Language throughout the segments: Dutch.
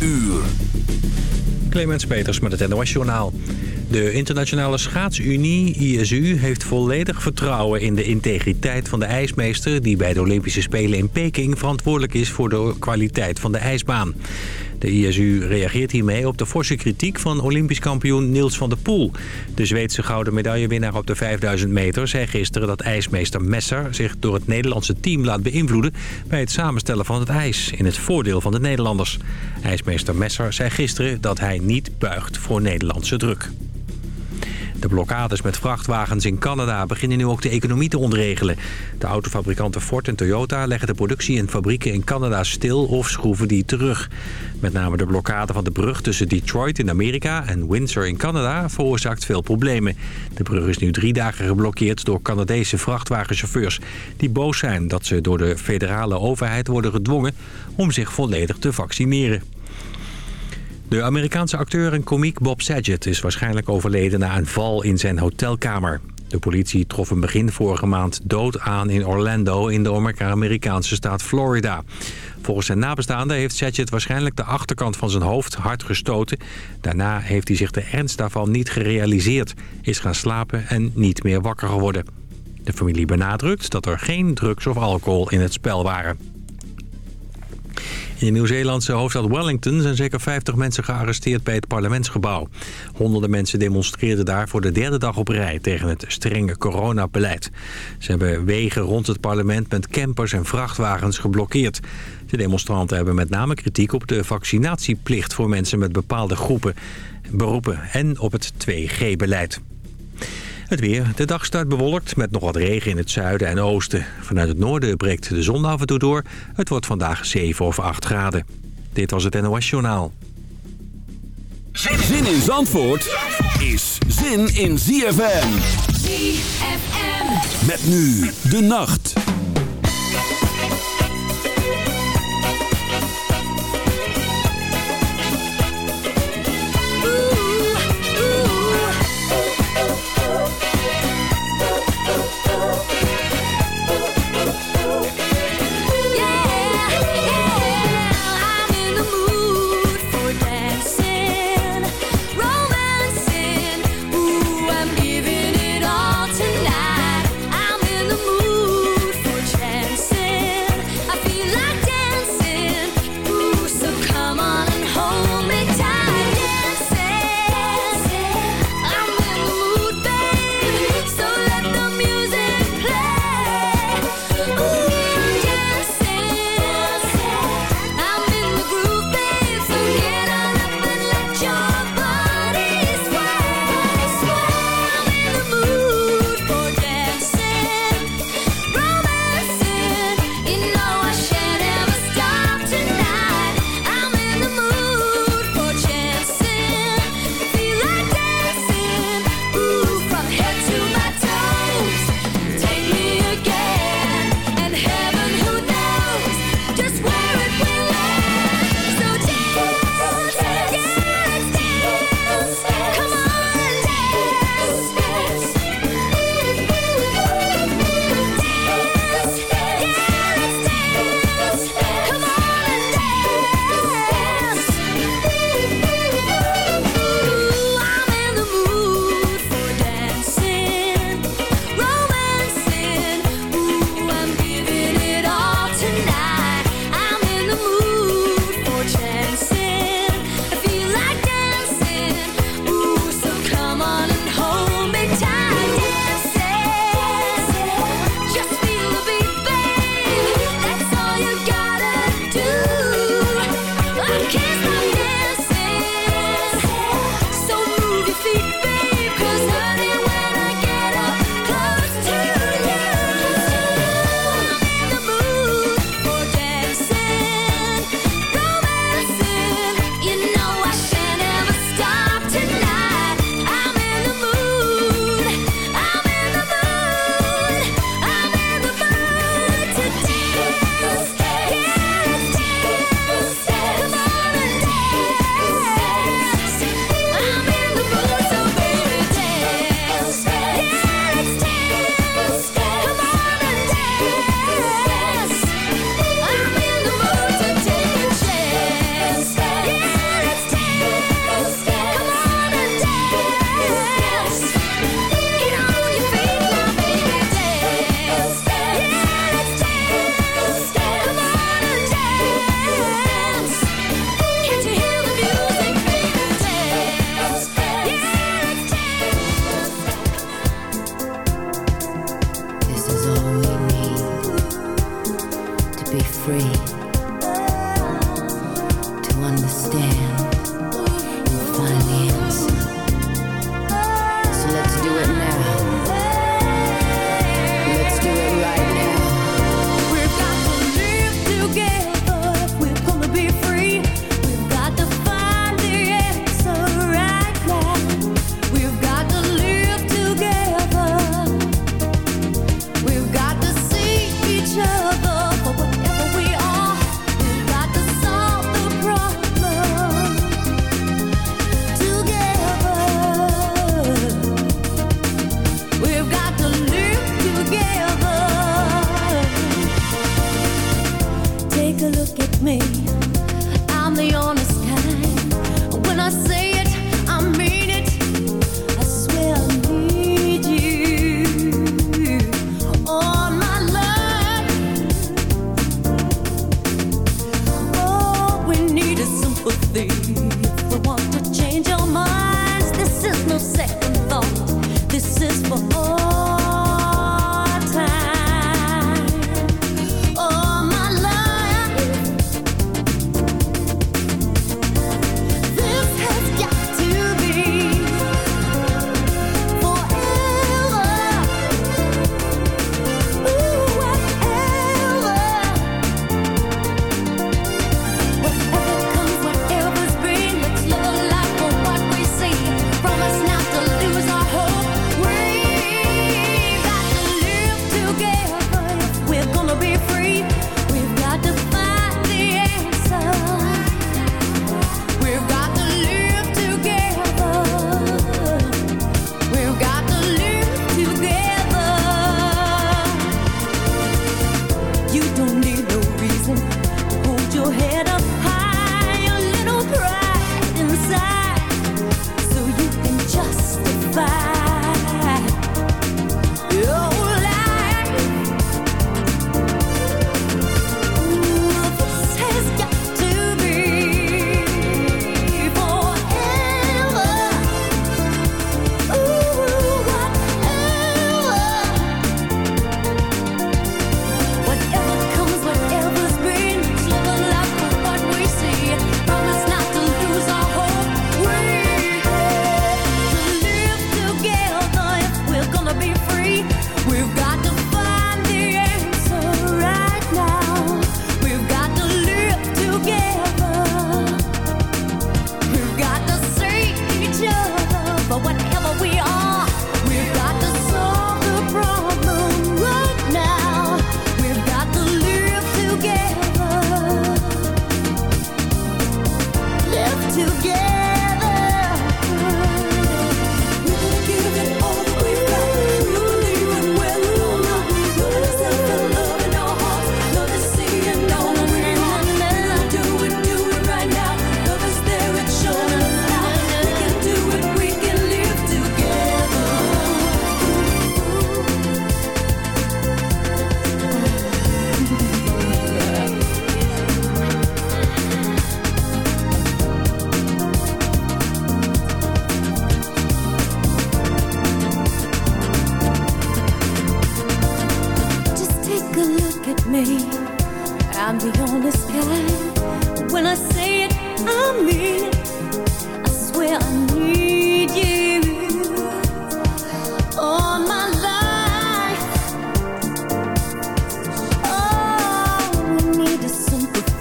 uur. Clemens Peters met het NOS Journaal. De Internationale Schaatsunie, ISU, heeft volledig vertrouwen in de integriteit van de ijsmeester... die bij de Olympische Spelen in Peking verantwoordelijk is voor de kwaliteit van de ijsbaan. De ISU reageert hiermee op de forse kritiek van Olympisch kampioen Niels van der Poel. De Zweedse gouden medaillewinnaar op de 5000 meter zei gisteren dat ijsmeester Messer zich door het Nederlandse team laat beïnvloeden bij het samenstellen van het ijs in het voordeel van de Nederlanders. IJsmeester Messer zei gisteren dat hij niet buigt voor Nederlandse druk. De blokkades met vrachtwagens in Canada beginnen nu ook de economie te ontregelen. De autofabrikanten Ford en Toyota leggen de productie in fabrieken in Canada stil of schroeven die terug. Met name de blokkade van de brug tussen Detroit in Amerika en Windsor in Canada veroorzaakt veel problemen. De brug is nu drie dagen geblokkeerd door Canadese vrachtwagenchauffeurs... die boos zijn dat ze door de federale overheid worden gedwongen om zich volledig te vaccineren. De Amerikaanse acteur en komiek Bob Saget is waarschijnlijk overleden na een val in zijn hotelkamer. De politie trof hem begin vorige maand dood aan in Orlando in de Amerikaanse staat Florida. Volgens zijn nabestaanden heeft Saget waarschijnlijk de achterkant van zijn hoofd hard gestoten. Daarna heeft hij zich de ernst daarvan niet gerealiseerd, is gaan slapen en niet meer wakker geworden. De familie benadrukt dat er geen drugs of alcohol in het spel waren. In Nieuw-Zeelandse hoofdstad Wellington zijn zeker 50 mensen gearresteerd bij het parlementsgebouw. Honderden mensen demonstreerden daar voor de derde dag op rij tegen het strenge coronabeleid. Ze hebben wegen rond het parlement met campers en vrachtwagens geblokkeerd. De demonstranten hebben met name kritiek op de vaccinatieplicht voor mensen met bepaalde groepen, beroepen en op het 2G-beleid. Het weer. De dag start bewolkt met nog wat regen in het zuiden en oosten. Vanuit het noorden breekt de zon af en toe door. Het wordt vandaag 7 of 8 graden. Dit was het NOS Journaal. Zin in Zandvoort is zin in ZFM. ZFM. Met nu de nacht.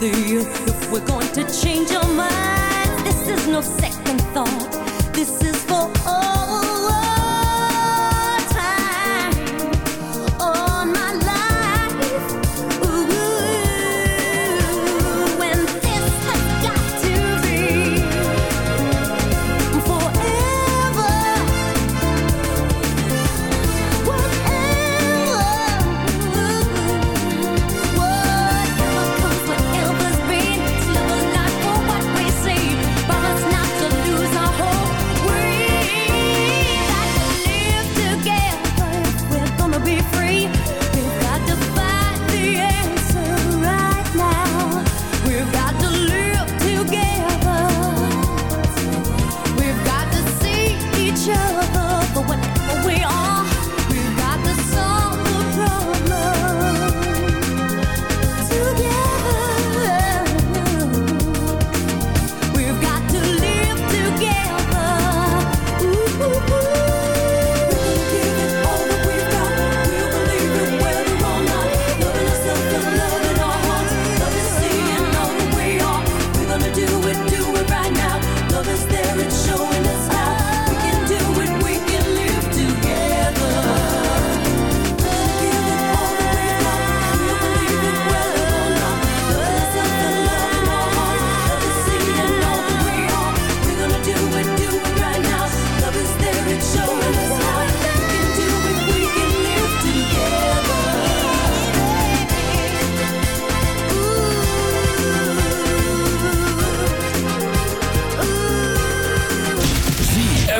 if we're going to change our mind, This is no second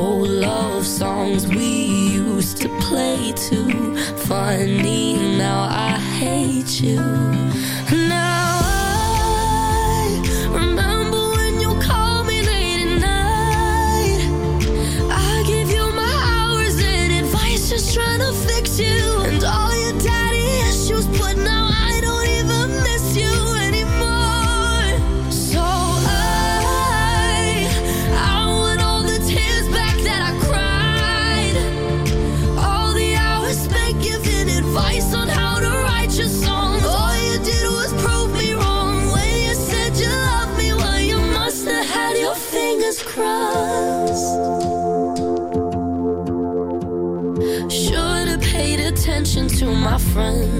old love songs we used to play too. Funny now I hate you. my friend.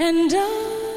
And I.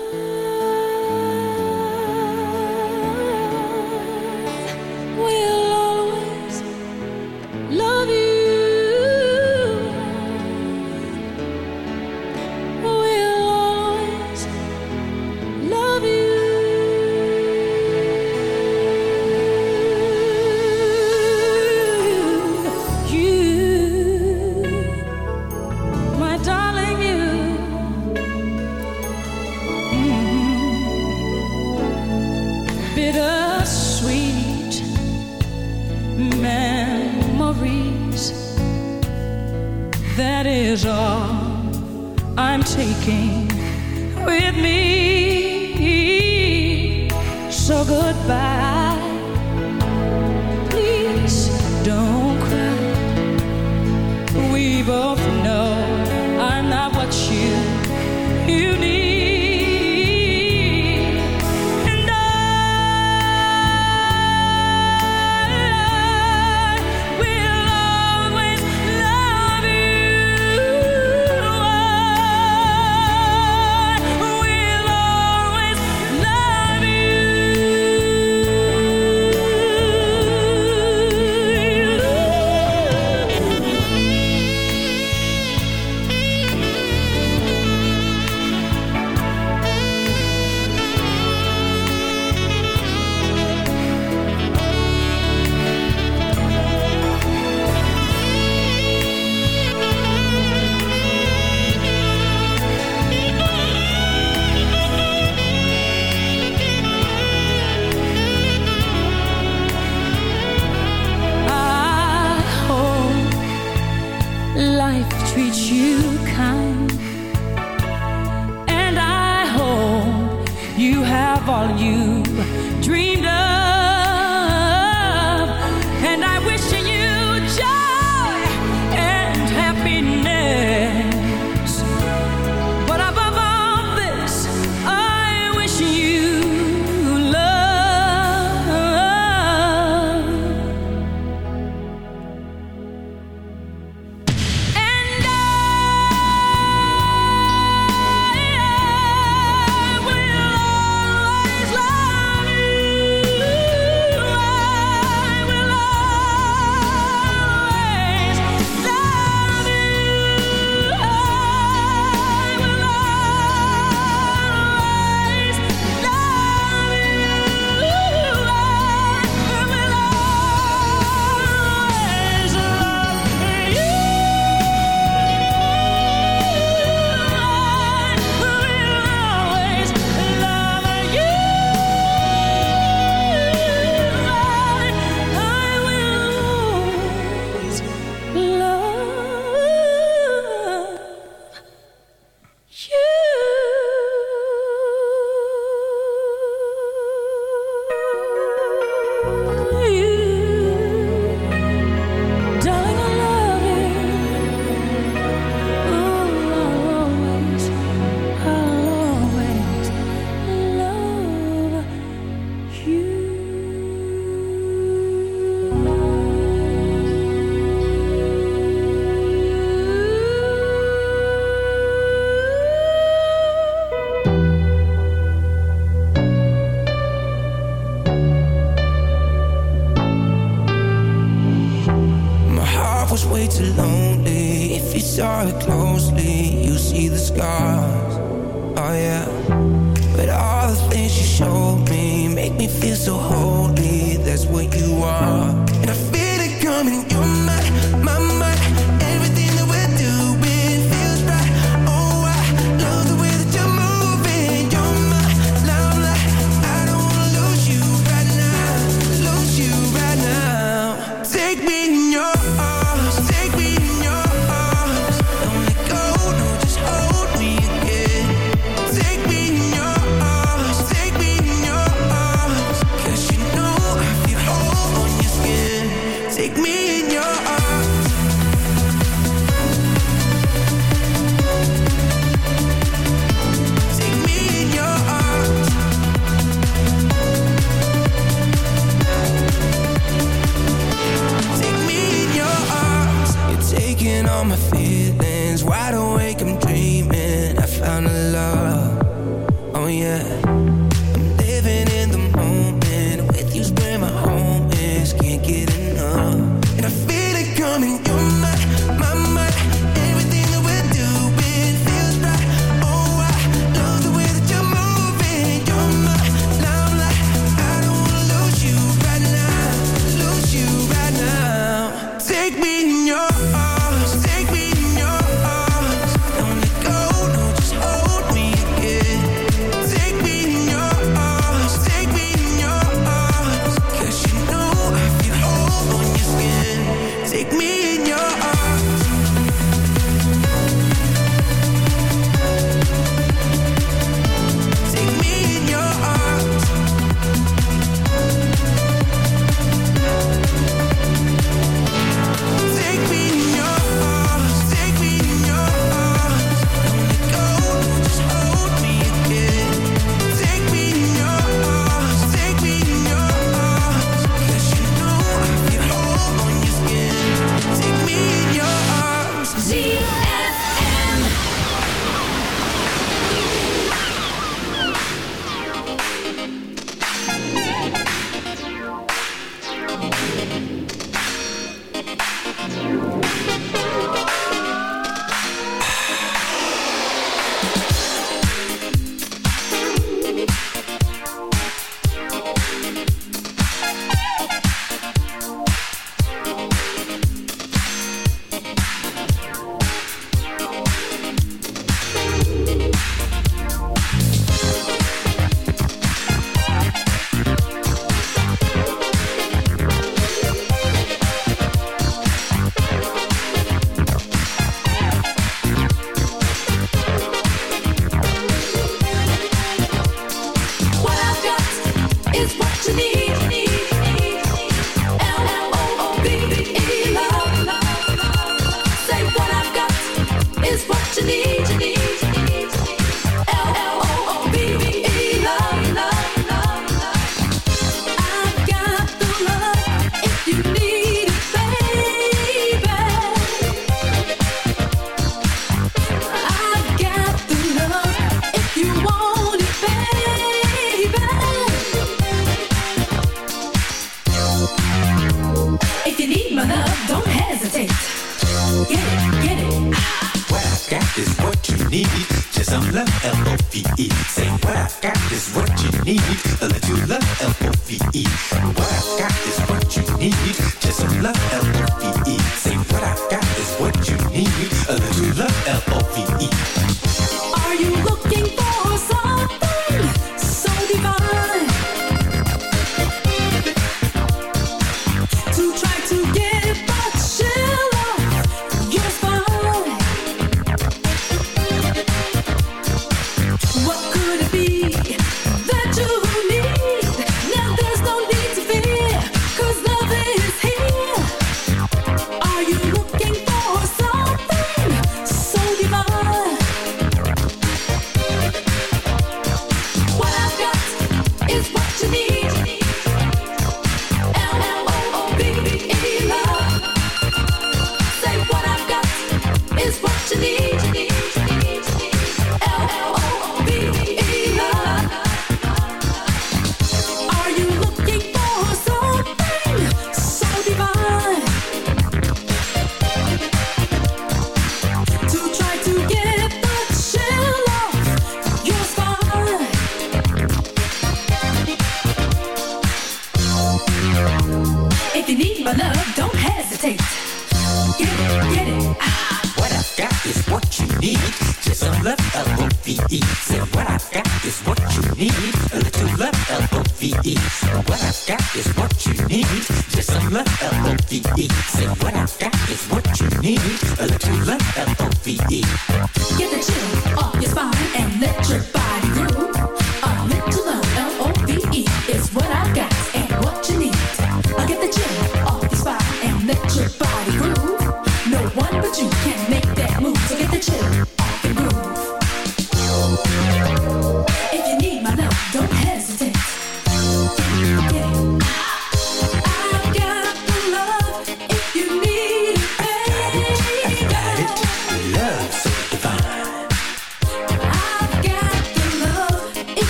is what you need. Just a little love, L-O-V-E. Say what I've got is what you need. A little L-O-V-E.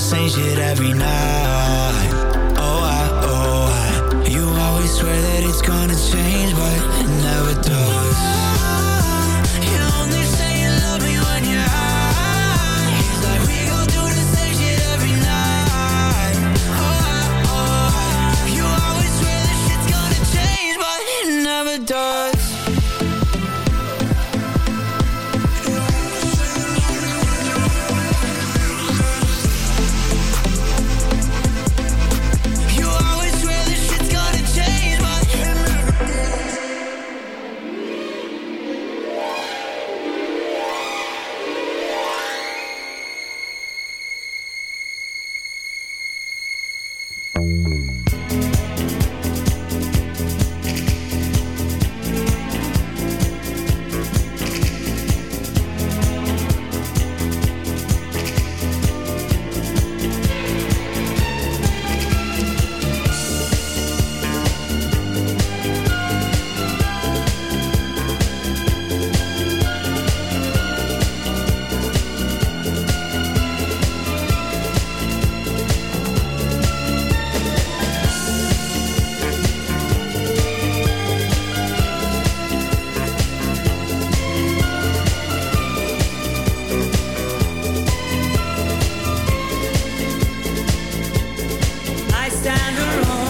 same shit every night. Oh, I, oh, I. You always swear that it's gonna change, but it never does. stand alone.